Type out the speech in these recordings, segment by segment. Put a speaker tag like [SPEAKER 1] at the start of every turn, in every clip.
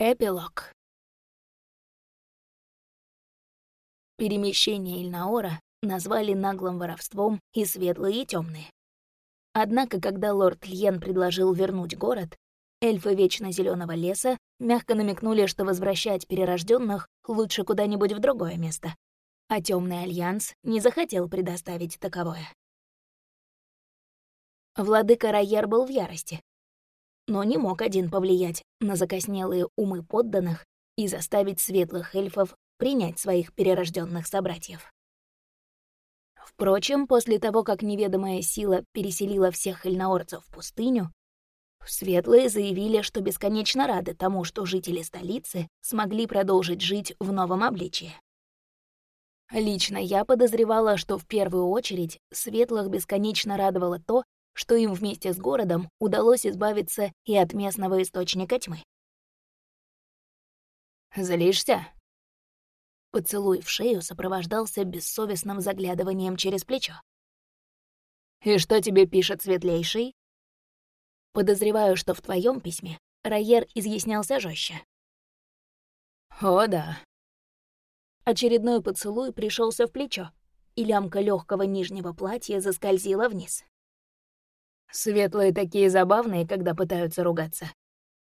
[SPEAKER 1] Эпилог. Перемещение Ильнаора назвали наглым воровством и светлые, и темные. Однако, когда лорд Льен предложил вернуть город, эльфы Вечно Зеленого леса мягко намекнули, что возвращать перерожденных лучше куда-нибудь в другое место, а Темный Альянс не захотел предоставить таковое. Владыка Райер был в ярости но не мог один повлиять на закоснелые умы подданных и заставить светлых эльфов принять своих перерожденных собратьев. Впрочем, после того, как неведомая сила переселила всех эльнаорцев в пустыню, светлые заявили, что бесконечно рады тому, что жители столицы смогли продолжить жить в новом обличье. Лично я подозревала, что в первую очередь светлых бесконечно радовало то, что им вместе с городом удалось избавиться и от местного источника тьмы. «Злишься?» Поцелуй в шею сопровождался бессовестным заглядыванием через плечо. «И что тебе пишет светлейший?» Подозреваю, что в твоем письме Райер изъяснялся жестче. «О, да». Очередной поцелуй пришелся в плечо, и лямка легкого нижнего платья заскользила вниз. Светлые такие забавные, когда пытаются ругаться.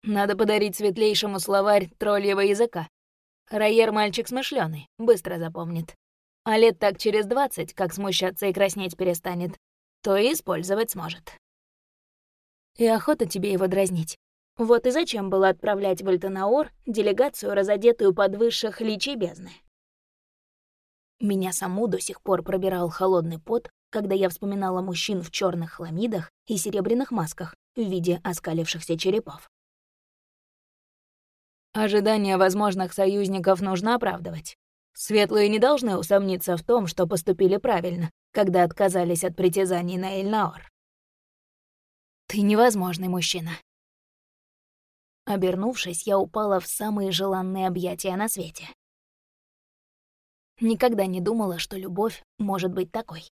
[SPEAKER 1] Надо подарить светлейшему словарь тролльего языка. Райер мальчик смышленый, быстро запомнит. А лет так через двадцать, как смущаться и краснеть перестанет, то и использовать сможет. И охота тебе его дразнить. Вот и зачем было отправлять в Альтанаор делегацию, разодетую под высших личий бездны. Меня саму до сих пор пробирал холодный пот когда я вспоминала мужчин в черных хламидах и серебряных масках в виде оскалившихся черепов. Ожидания возможных союзников нужно оправдывать. Светлые не должны усомниться в том, что поступили правильно, когда отказались от притязаний на Эльнаор. Ты невозможный мужчина. Обернувшись, я упала в самые желанные объятия на свете. Никогда не думала, что любовь может быть такой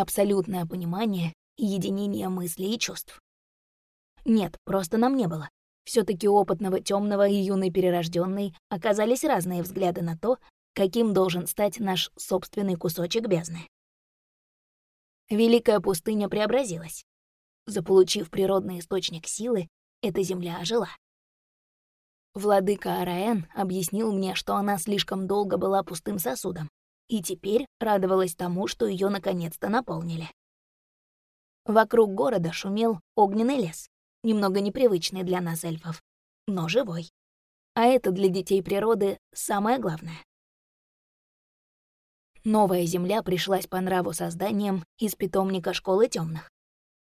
[SPEAKER 1] абсолютное понимание и единение мыслей и чувств. Нет, просто нам не было. все таки опытного темного и юной перерожденной оказались разные взгляды на то, каким должен стать наш собственный кусочек бездны. Великая пустыня преобразилась. Заполучив природный источник силы, эта земля ожила. Владыка Араэн объяснил мне, что она слишком долго была пустым сосудом, и теперь радовалась тому, что ее наконец-то наполнили. Вокруг города шумел огненный лес, немного непривычный для нас эльфов, но живой. А это для детей природы самое главное. Новая земля пришлась по нраву созданием из питомника школы темных.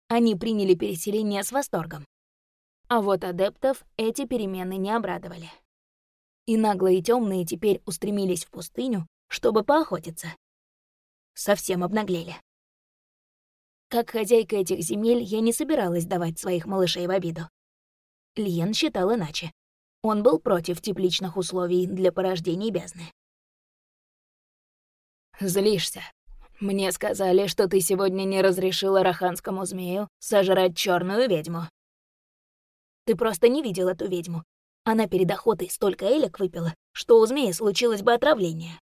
[SPEAKER 1] Они приняли переселение с восторгом. А вот адептов эти перемены не обрадовали. И наглые темные теперь устремились в пустыню, чтобы поохотиться. Совсем обнаглели. Как хозяйка этих земель я не собиралась давать своих малышей в обиду. Льен считал иначе. Он был против тепличных условий для порождений бездны. «Злишься. Мне сказали, что ты сегодня не разрешила раханскому змею сожрать черную ведьму». «Ты просто не видел эту ведьму. Она перед охотой столько элек выпила, что у змеи случилось бы отравление.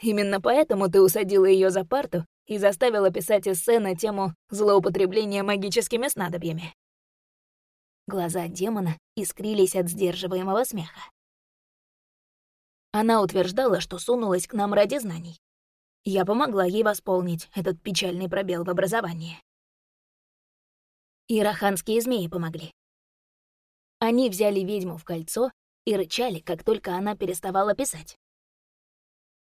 [SPEAKER 1] Именно поэтому ты усадила ее за парту и заставила писать эссе на тему злоупотребления магическими снадобьями. Глаза демона искрились от сдерживаемого смеха. Она утверждала, что сунулась к нам ради знаний. Я помогла ей восполнить этот печальный пробел в образовании. И раханские змеи помогли. Они взяли ведьму в кольцо и рычали, как только она переставала писать.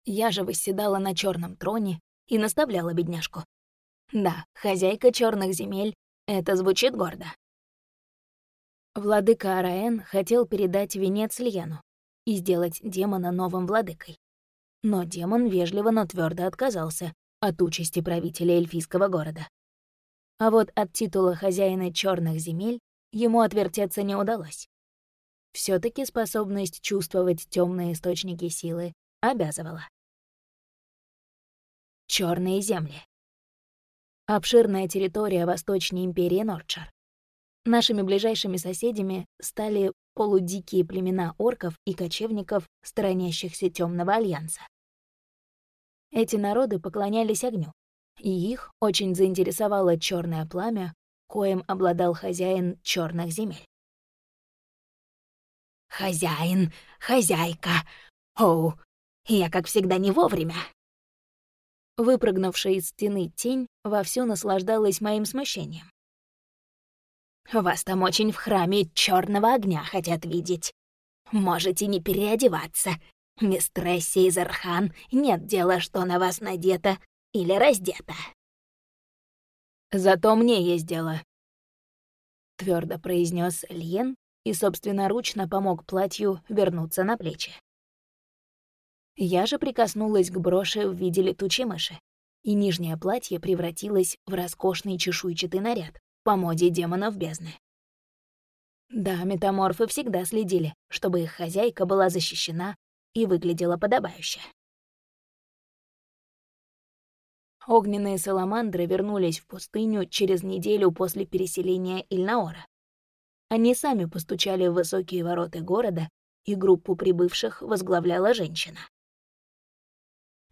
[SPEAKER 1] Я же восседала на черном троне и наставляла бедняжку. Да, хозяйка черных земель, это звучит гордо. Владыка Араэн хотел передать венец Льену и сделать демона новым владыкой. Но демон вежливо, но твердо отказался от участи правителя эльфийского города. А вот от титула хозяина черных земель ему отвертеться не удалось. все таки способность чувствовать темные источники силы обязывала. Черные земли. Обширная территория Восточной империи Норчар. Нашими ближайшими соседями стали полудикие племена орков и кочевников, сторонящихся Темного Альянса. Эти народы поклонялись огню, и их очень заинтересовало черное пламя, коим обладал хозяин черных земель. «Хозяин, хозяйка! Оу, я, как всегда, не вовремя!» Выпрыгнувшая из стены тень вовсю наслаждалась моим смущением. «Вас там очень в храме черного огня хотят видеть. Можете не переодеваться. Мистрессе из Архан нет дела, что на вас надето или раздето». «Зато мне есть дело», — твердо произнес Льен и собственноручно помог платью вернуться на плечи. Я же прикоснулась к броши в виде летучей мыши, и нижнее платье превратилось в роскошный чешуйчатый наряд по моде демонов бездны. Да, метаморфы всегда следили, чтобы их хозяйка была защищена и выглядела подобающе. Огненные саламандры вернулись в пустыню через неделю после переселения Ильнаора. Они сами постучали в высокие ворота города, и группу прибывших возглавляла женщина.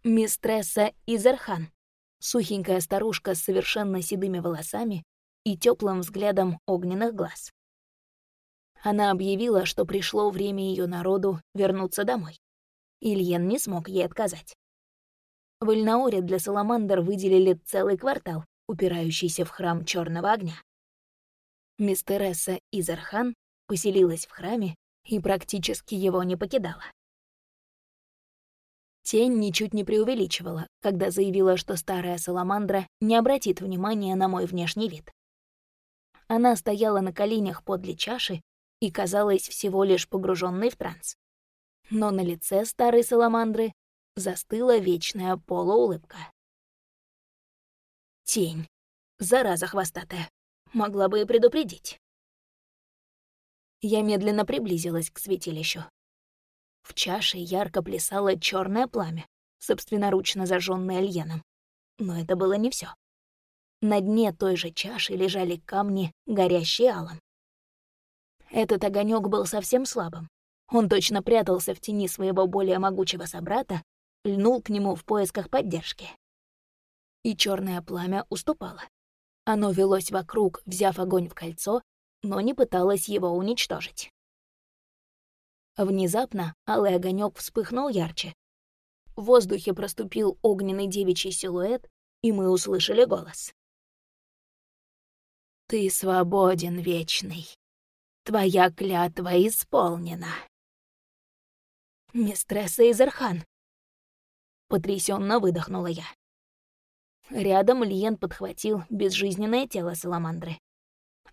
[SPEAKER 1] Мистресса Изерхан, сухенькая старушка с совершенно седыми волосами и теплым взглядом огненных глаз. Она объявила, что пришло время ее народу вернуться домой. Ильен не смог ей отказать. В Ильнауре для Саламандр выделили целый квартал, упирающийся в храм Черного огня. Мистересса Изерхан поселилась в храме и практически его не покидала. Тень ничуть не преувеличивала, когда заявила, что старая Саламандра не обратит внимания на мой внешний вид. Она стояла на коленях подле чаши и казалась всего лишь погруженной в транс. Но на лице старой Саламандры застыла вечная полуулыбка. Тень. Зараза хвостатая. Могла бы и предупредить. Я медленно приблизилась к святилищу. В чаше ярко плясало черное пламя, собственноручно зажженное Альеном. Но это было не все. На дне той же чаши лежали камни, горящие алом. Этот огонек был совсем слабым. Он точно прятался в тени своего более могучего собрата, льнул к нему в поисках поддержки. И черное пламя уступало. Оно велось вокруг, взяв огонь в кольцо, но не пыталось его уничтожить. Внезапно алый огонек вспыхнул ярче. В воздухе проступил огненный девичий силуэт, и мы услышали голос. «Ты свободен, Вечный. Твоя клятва исполнена». «Мистресса Изерхан!» Потрясенно выдохнула я. Рядом Лиен подхватил безжизненное тело Саламандры.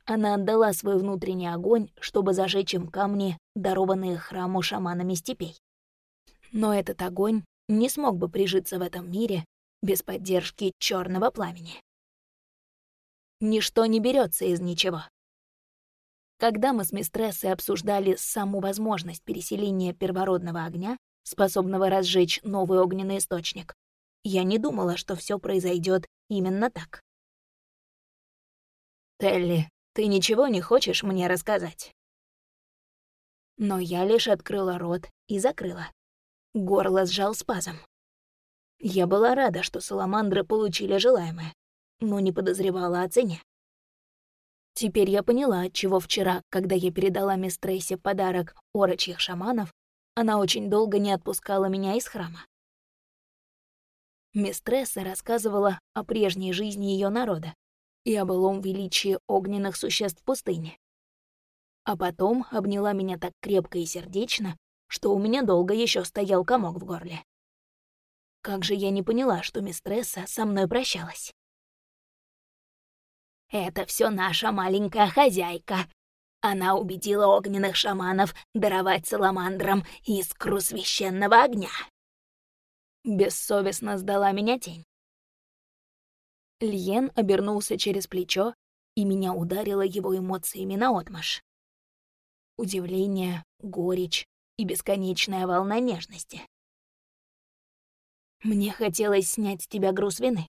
[SPEAKER 1] Она отдала свой внутренний огонь, чтобы зажечь им камни, дарованные храму шаманами степей. Но этот огонь не смог бы прижиться в этом мире без поддержки черного пламени. Ничто не берется из ничего. Когда мы с мистрессой обсуждали саму возможность переселения первородного огня, способного разжечь новый огненный источник, я не думала, что все произойдет именно так. Телли, ты ничего не хочешь мне рассказать?» Но я лишь открыла рот и закрыла. Горло сжал спазм. Я была рада, что саламандры получили желаемое, но не подозревала о цене. Теперь я поняла, отчего вчера, когда я передала мисс подарок орочьих шаманов, она очень долго не отпускала меня из храма. Мистресса рассказывала о прежней жизни ее народа, и о былом величии огненных существ пустыни. А потом обняла меня так крепко и сердечно, что у меня долго еще стоял комок в горле. Как же я не поняла, что мистресса со мной прощалась. «Это все наша маленькая хозяйка. Она убедила огненных шаманов даровать саламандрам искру священного огня». Бессовестно сдала меня тень. Льен обернулся через плечо, и меня ударило его эмоциями наотмашь. Удивление, горечь и бесконечная волна нежности. Мне хотелось снять с тебя груз вины.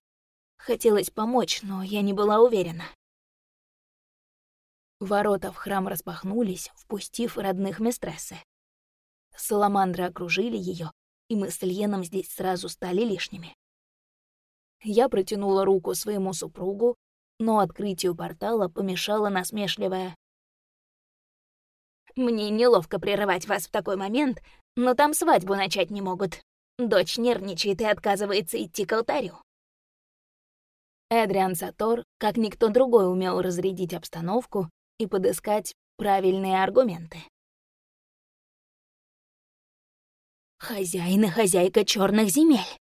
[SPEAKER 1] Хотелось помочь, но я не была уверена. Ворота в храм распахнулись, впустив родных мистрессы. Саламандры окружили ее, и мы с Ильеном здесь сразу стали лишними. Я протянула руку своему супругу, но открытию портала помешала насмешливая. «Мне неловко прерывать вас в такой момент, но там свадьбу начать не могут. Дочь нервничает и отказывается идти к алтарю». Эдриан Сатор, как никто другой, умел разрядить обстановку и подыскать правильные аргументы. Хозяин и хозяйка черных земель.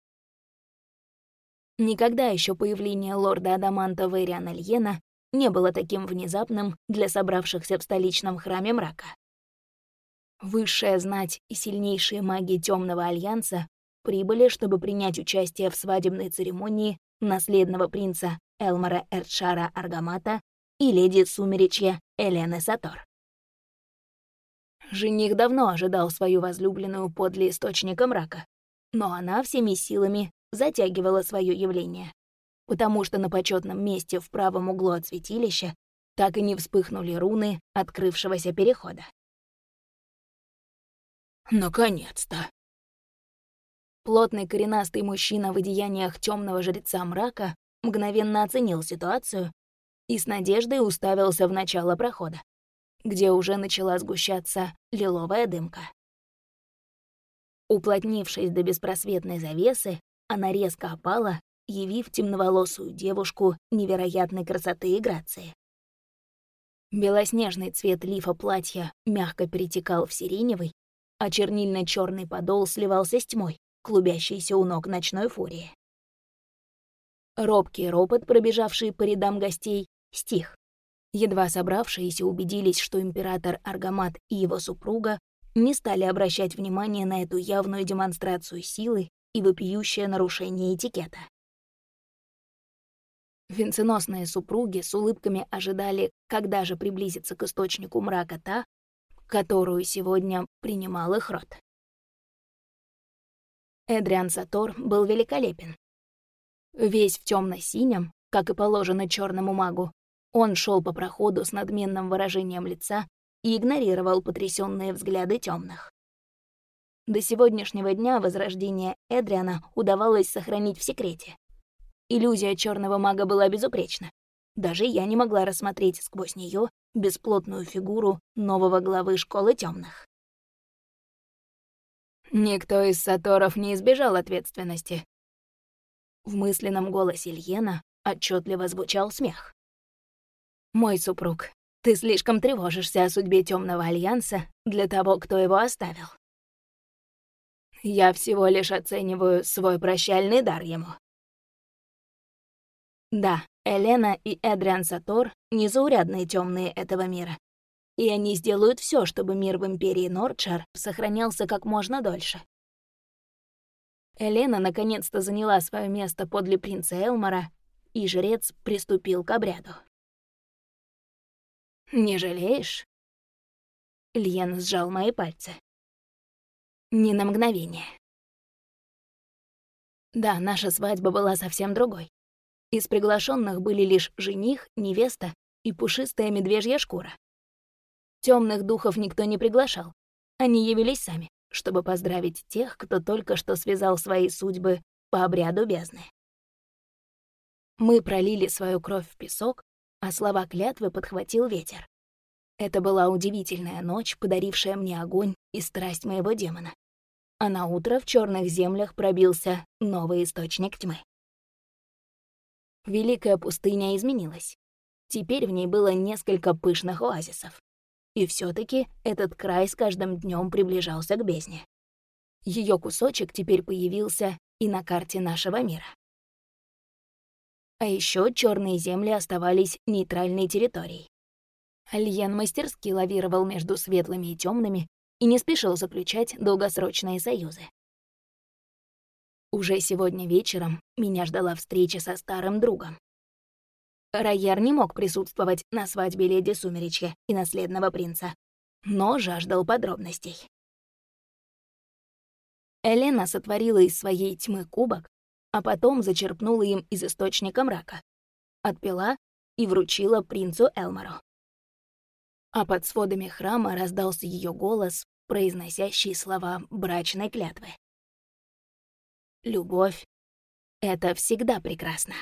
[SPEAKER 1] Никогда еще появление лорда Адаманта Вейриана Льена не было таким внезапным для собравшихся в столичном храме мрака. Высшая знать и сильнейшие маги Темного Альянса прибыли, чтобы принять участие в свадебной церемонии наследного принца Элмара Эртшара Аргамата и леди Сумеречья Элены Сатор. Жених давно ожидал свою возлюбленную подле источника мрака, но она всеми силами затягивала свое явление, потому что на почетном месте в правом углу от святилища так и не вспыхнули руны открывшегося перехода. «Наконец-то!» Плотный коренастый мужчина в одеяниях темного жреца мрака мгновенно оценил ситуацию и с надеждой уставился в начало прохода, где уже начала сгущаться лиловая дымка. Уплотнившись до беспросветной завесы, она резко опала, явив темноволосую девушку невероятной красоты и грации. Белоснежный цвет лифа платья мягко перетекал в сиреневый, а чернильно черный подол сливался с тьмой, клубящейся у ног ночной фурии. Робкий ропот, пробежавший по рядам гостей, стих. Едва собравшиеся убедились, что император Аргамат и его супруга не стали обращать внимание на эту явную демонстрацию силы и вопиющее нарушение этикета. Венценосные супруги с улыбками ожидали, когда же приблизится к источнику мрака та, которую сегодня принимал их род. Эдриан Сатор был великолепен. Весь в темно синем как и положено черному магу, он шел по проходу с надменным выражением лица и игнорировал потрясенные взгляды темных. До сегодняшнего дня возрождение Эдриана удавалось сохранить в секрете. Иллюзия черного мага была безупречна. Даже я не могла рассмотреть сквозь нее бесплотную фигуру нового главы школы темных. Никто из Саторов не избежал ответственности. В мысленном голосе Ильена отчетливо звучал смех. «Мой супруг, ты слишком тревожишься о судьбе Темного Альянса для того, кто его оставил. Я всего лишь оцениваю свой прощальный дар ему». Да, Элена и Эдриан Сатор — незаурядные темные этого мира. И они сделают все, чтобы мир в Империи Нордшар сохранялся как можно дольше. Элена наконец-то заняла свое место подле принца Элмара и жрец приступил к обряду. «Не жалеешь?» Льен сжал мои пальцы. Ни на мгновение. Да, наша свадьба была совсем другой. Из приглашенных были лишь жених, невеста и пушистая медвежья шкура. Темных духов никто не приглашал. Они явились сами, чтобы поздравить тех, кто только что связал свои судьбы по обряду бездны. Мы пролили свою кровь в песок, а слова клятвы подхватил ветер. Это была удивительная ночь, подарившая мне огонь и страсть моего демона. А на утро в черных землях пробился новый источник тьмы. Великая пустыня изменилась. Теперь в ней было несколько пышных оазисов. И все таки этот край с каждым днем приближался к бездне. Ее кусочек теперь появился и на карте нашего мира. А еще черные земли оставались нейтральной территорией. Альен мастерски лавировал между светлыми и темными и не спешил заключать долгосрочные союзы. Уже сегодня вечером меня ждала встреча со старым другом. Райер не мог присутствовать на свадьбе леди Сумеречья и наследного принца, но жаждал подробностей. Элена сотворила из своей тьмы кубок, а потом зачерпнула им из источника мрака, отпила и вручила принцу Элмару. А под сводами храма раздался ее голос, произносящий слова брачной клятвы. Любовь — это всегда прекрасно.